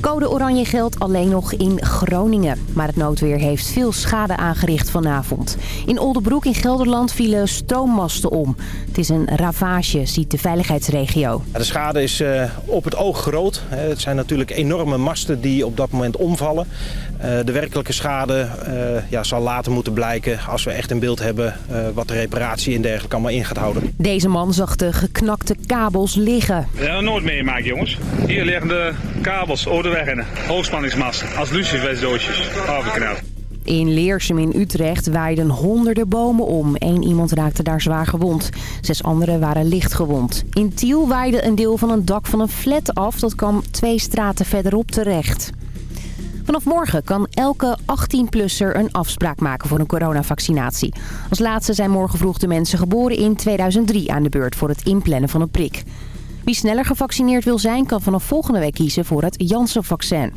Code oranje geldt alleen nog in Groningen. Maar het noodweer heeft veel schade aangericht vanavond. In Oldenbroek in Gelderland vielen stroommasten om. Het is een ravage, ziet de veiligheidsregio. De schade is uh, op het oog groot. Het zijn natuurlijk enorme masten die op dat moment omvallen. Uh, de werkelijke schade ja, zal later moeten blijken als we echt een beeld hebben wat de reparatie en dergelijke allemaal in gaat houden. Deze man zag de geknakte kabels liggen. Ja, nooit meemaken jongens. Hier liggen de kabels over de weg in. Als lucifersdoosjes. Afgeknapt. In Leersum in Utrecht waaiden honderden bomen om. Eén iemand raakte daar zwaar gewond. Zes anderen waren licht gewond. In Tiel waaide een deel van een dak van een flat af. Dat kwam twee straten verderop terecht. Vanaf morgen kan elke 18-plusser een afspraak maken voor een coronavaccinatie. Als laatste zijn morgen vroeg de mensen geboren in 2003 aan de beurt voor het inplannen van een prik. Wie sneller gevaccineerd wil zijn, kan vanaf volgende week kiezen voor het Janssen-vaccin.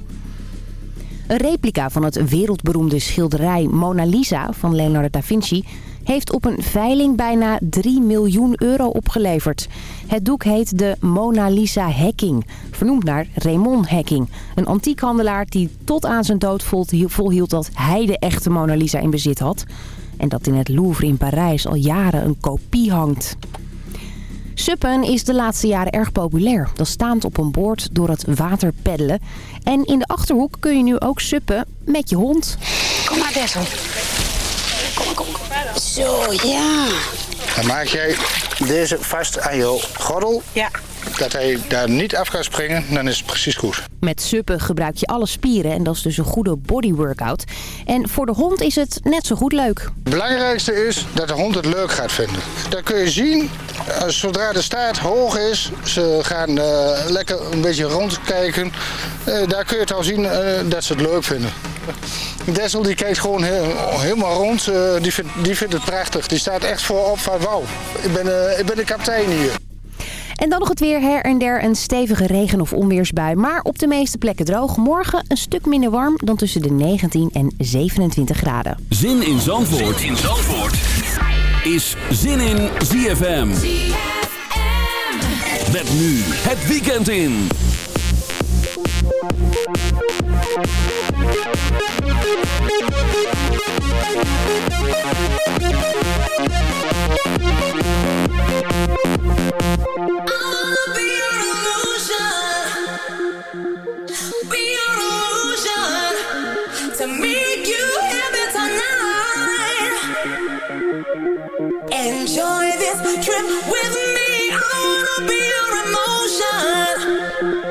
Een replica van het wereldberoemde schilderij Mona Lisa van Leonardo da Vinci... heeft op een veiling bijna 3 miljoen euro opgeleverd. Het doek heet de Mona Lisa Hacking, vernoemd naar Raymond Hacking. Een antiekhandelaar die tot aan zijn dood volhield dat hij de echte Mona Lisa in bezit had. En dat in het Louvre in Parijs al jaren een kopie hangt. Suppen is de laatste jaren erg populair. Dat staand op een bord door het water peddelen. En in de Achterhoek kun je nu ook suppen met je hond. Kom maar, Dessel. Kom, kom, kom. Zo, ja. Dan maak jij deze vast aan je gordel. Ja. Dat hij daar niet af kan springen, dan is het precies goed. Met suppen gebruik je alle spieren en dat is dus een goede body workout. En voor de hond is het net zo goed leuk. Het belangrijkste is dat de hond het leuk gaat vinden. Dat kun je zien, eh, zodra de staart hoog is, ze gaan uh, lekker een beetje rondkijken. Uh, daar kun je het al zien uh, dat ze het leuk vinden. Dessel die kijkt gewoon heel, helemaal rond, die, vindt, die vindt het prachtig. Die staat echt voorop van wauw, ik ben, ik ben de kapitein hier. En dan nog het weer her en der een stevige regen- of onweersbui. Maar op de meeste plekken droog. Morgen een stuk minder warm dan tussen de 19 en 27 graden. Zin in Zandvoort, zin in Zandvoort. is Zin in ZFM. ZFM. Met nu het weekend in. Enjoy this trip with me. I wanna be your emotion.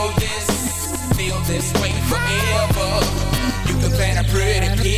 Feel this, feel this way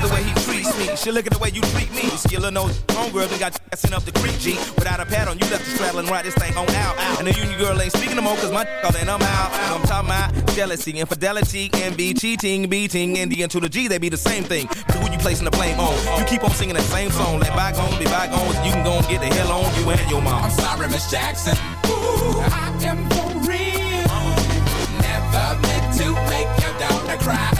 the way he treats me. She look at the way you treat me. Skillin' those homegirl done got sent up the creek, G. Without a pad on, you left the straddling right this thing on out. And the union girl ain't speaking no more, cause my all and I'm out. I'm talking about jealousy, infidelity, envy, cheating, beating, and the N to the G, they be the same thing. But who you placing the blame on? You keep on singing that same song. Let bygones be bygones, you can go and get the hell on you and your mom. I'm sorry, Miss Jackson. Ooh, I am for real. Never meant to make your daughter cry.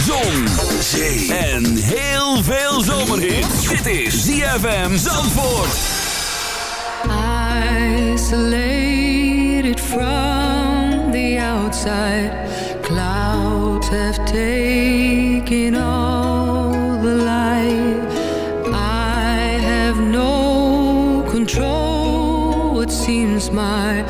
zon, zee en heel veel zomerhit. Dit is ZFM Zandvoort. Isolated from the outside. Clouds have taken all the light. I have no control. It seems my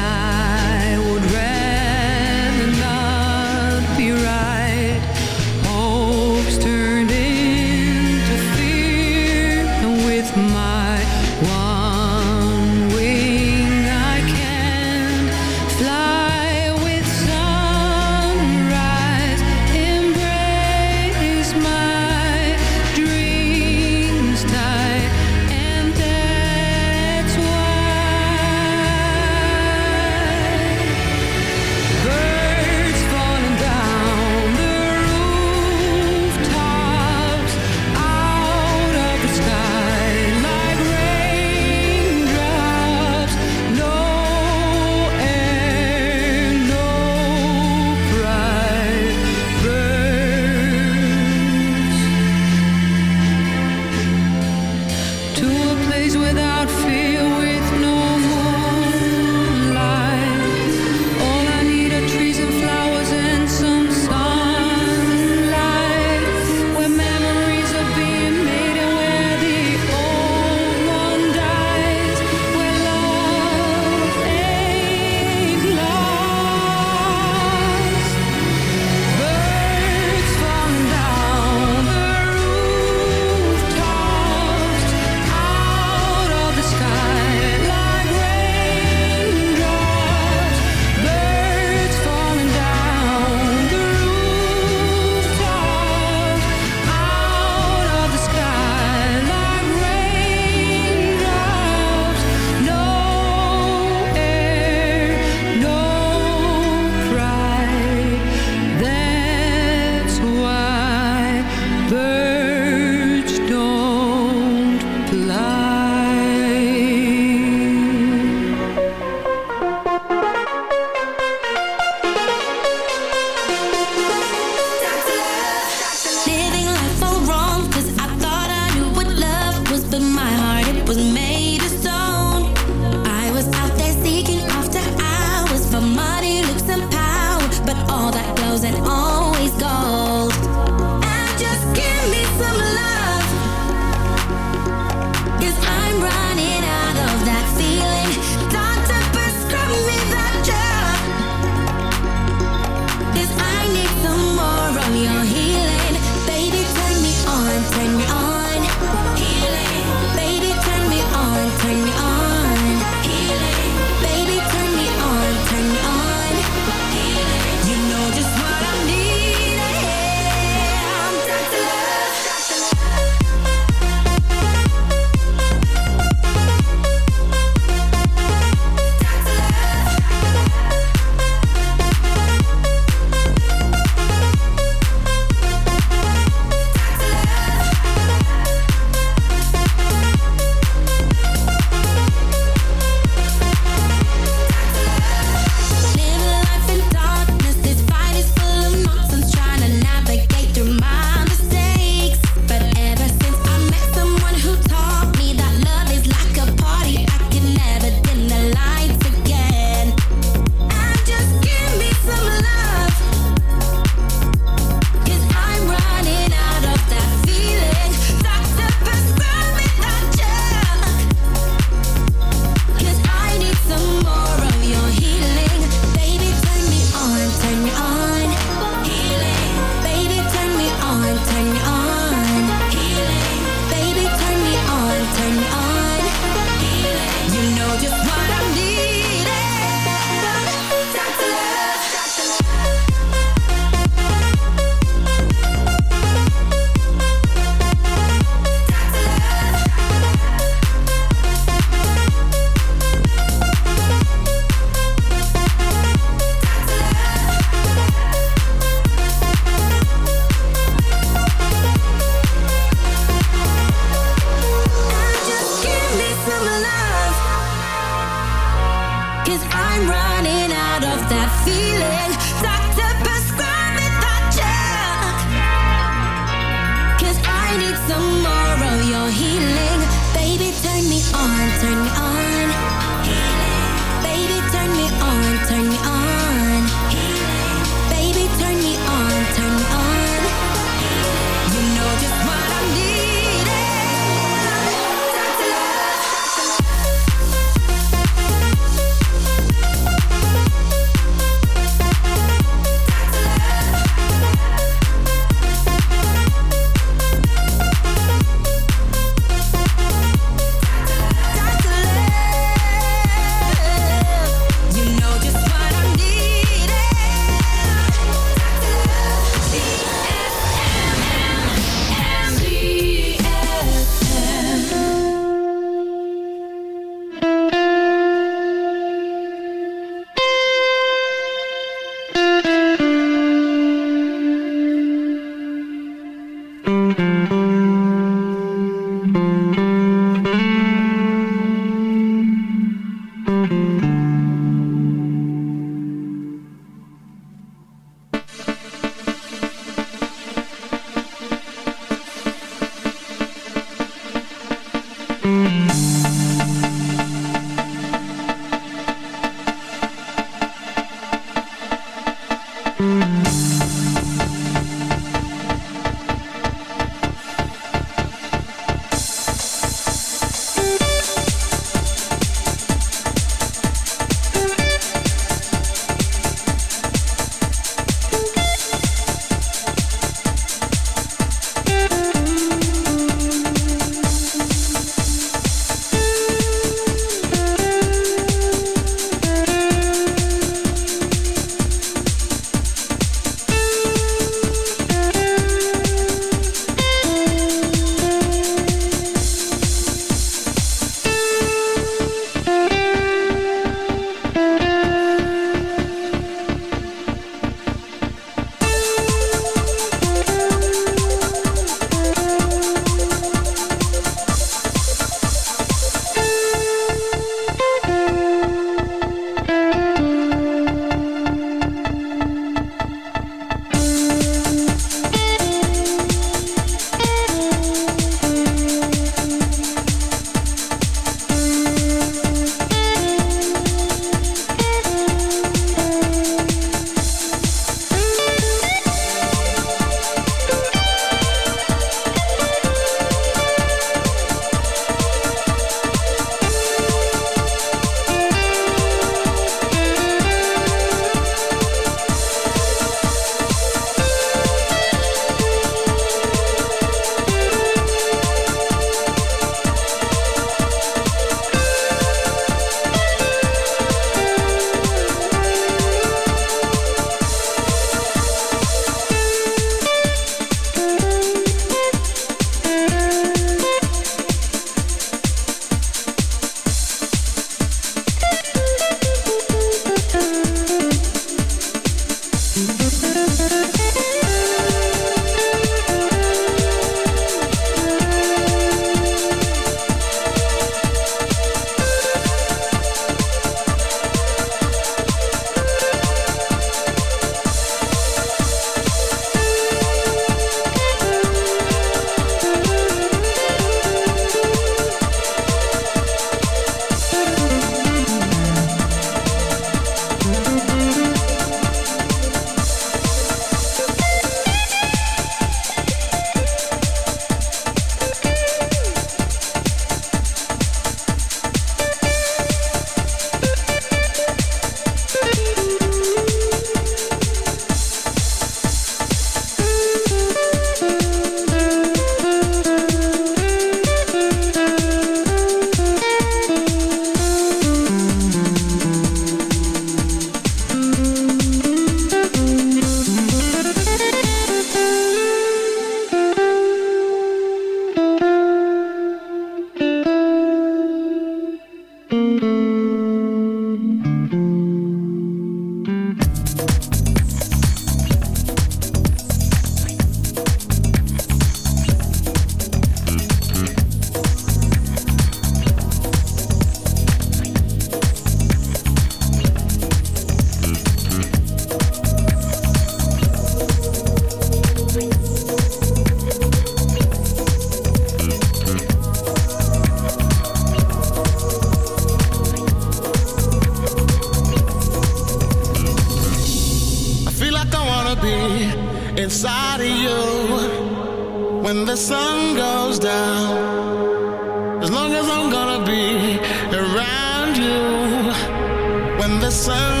the sun.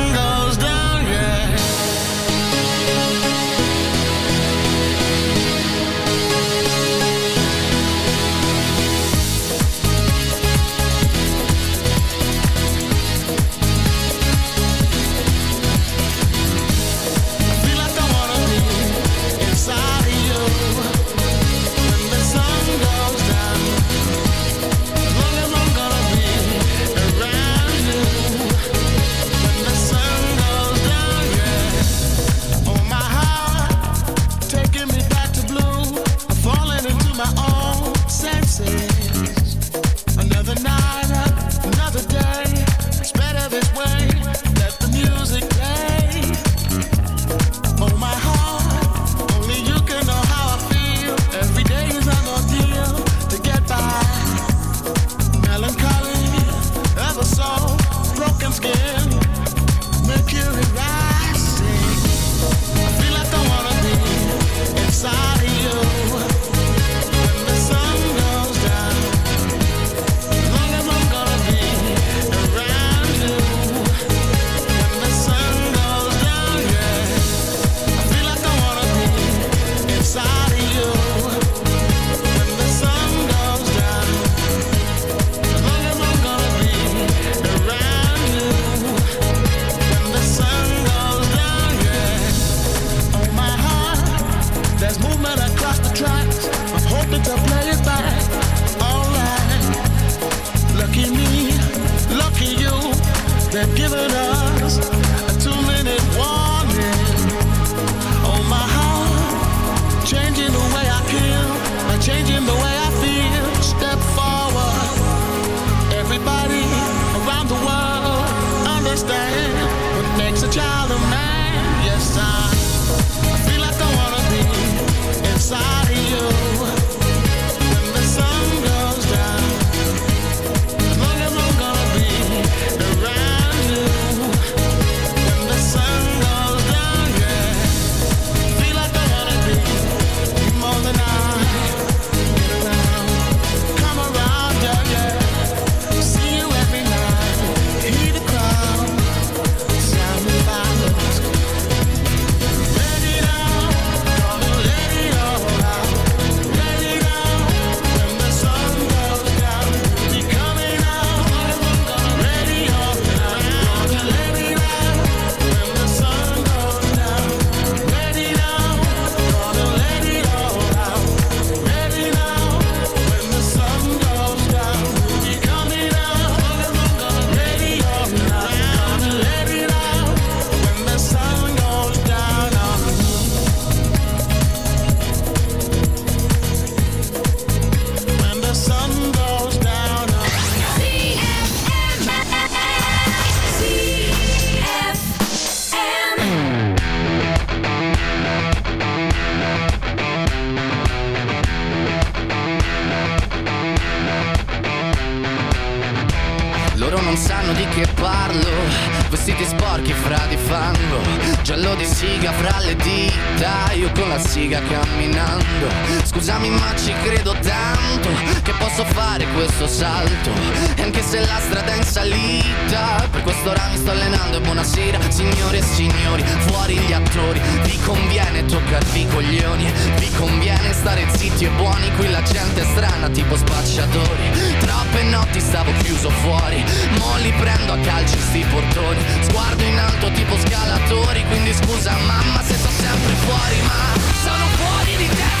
Per mi sto allenando e buonasera signore e signori Fuori gli attori, vi conviene toccarvi i coglioni Vi conviene stare zitti e buoni, qui la gente è strana tipo spacciatori Troppe notti stavo chiuso fuori, mo li prendo a calci sti portoni Sguardo in alto tipo scalatori, quindi scusa mamma se sto sempre fuori Ma sono fuori di te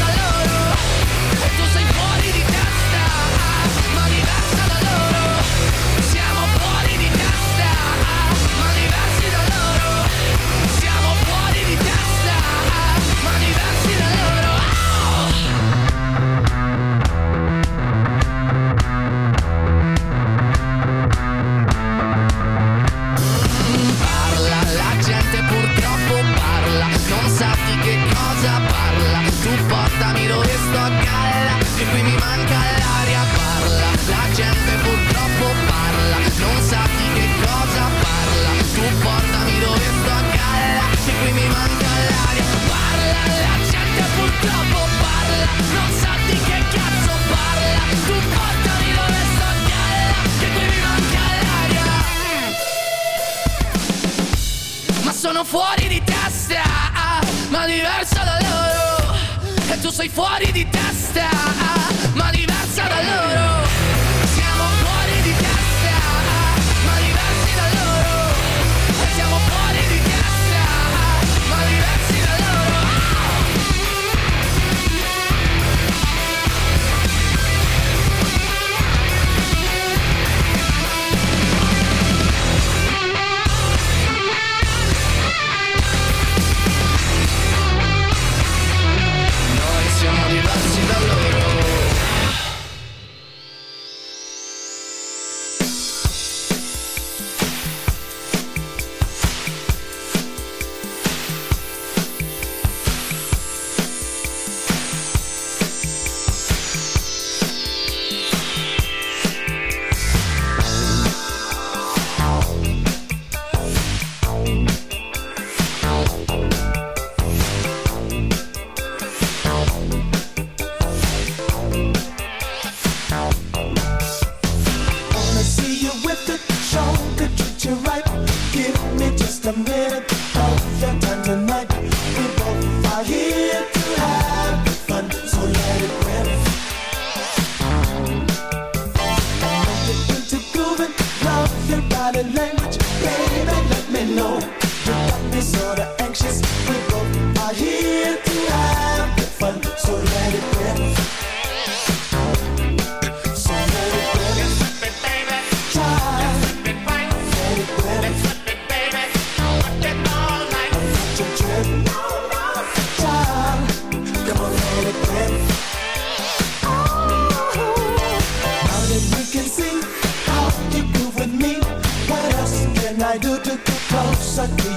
sei fuori di testa, closer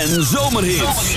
en zomerhits.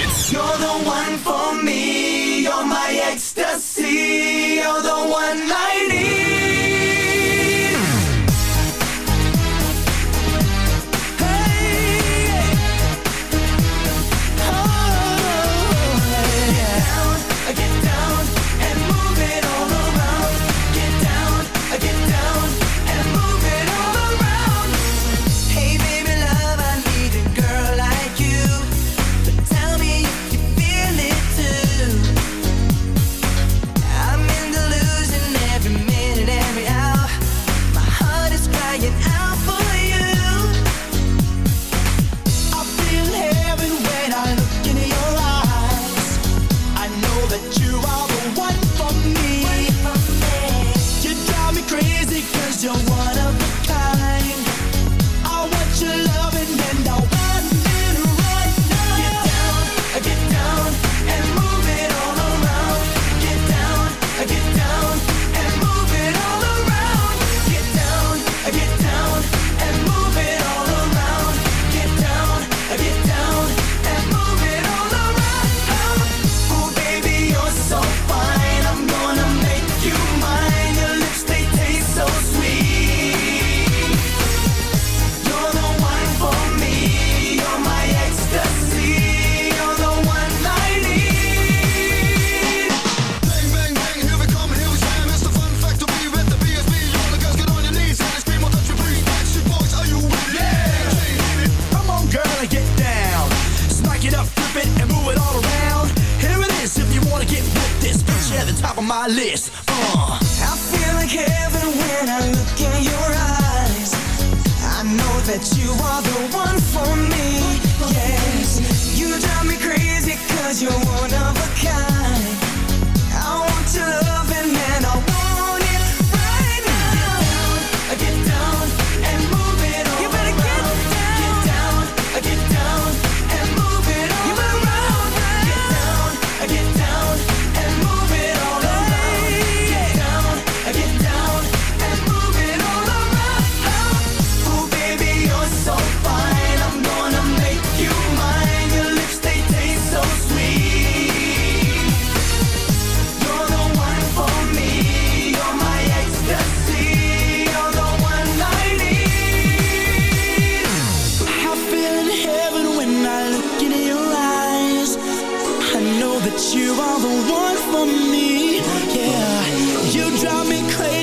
yourself that you are the one for me. Yeah, you drive me crazy.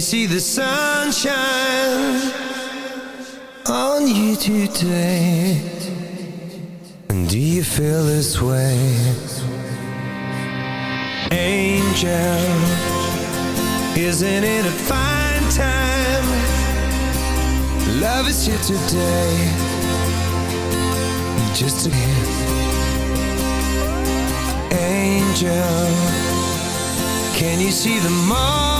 you see the sunshine on you today? And do you feel this way? Angel, isn't it a fine time? Love is here today. Just a Angel, can you see the moon?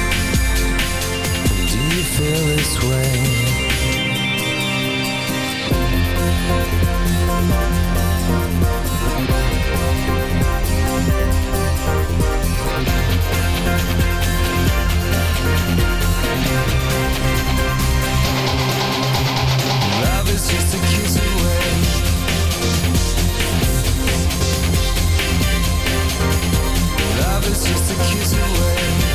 feel this way. Love is just a kiss away. Love is just a kiss away.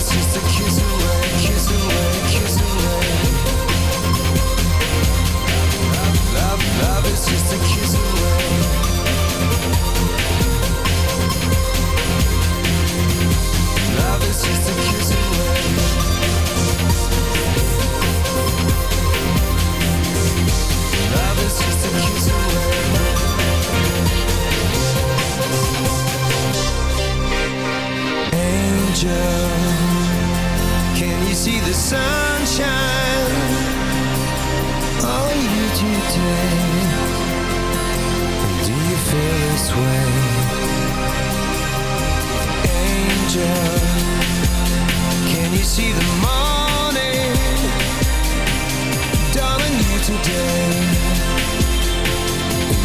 It's just a kiss. way. Angel Can you see the morning Dawn on you today?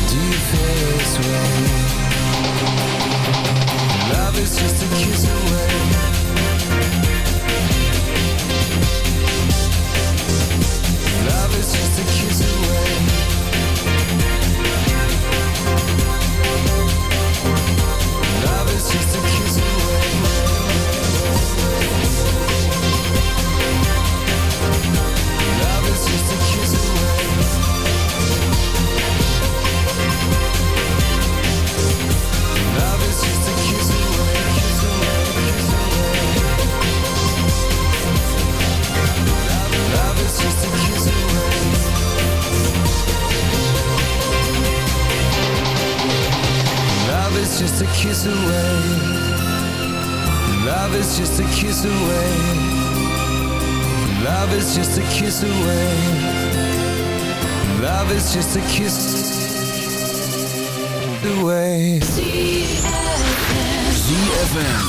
Do you feel this way? Love is just a kiss away. Love is just a kiss away just a kiss away. Love is just a kiss away. Love is just a kiss away. Love is just a kiss away. ZFM.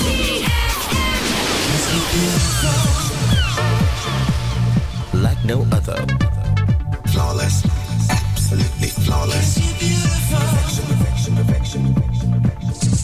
Like no other. Flawless. Absolutely flawless. Perfection, perfection, perfection.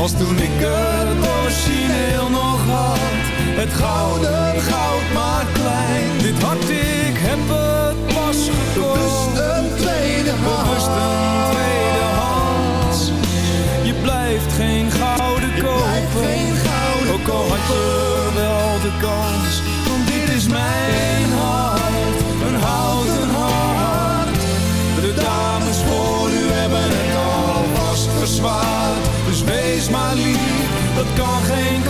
Als toen ik het origineel nog had. Het gouden goud maar klein. Dit hart ik heb het pas gekocht. Een tweede hart. dat kan geen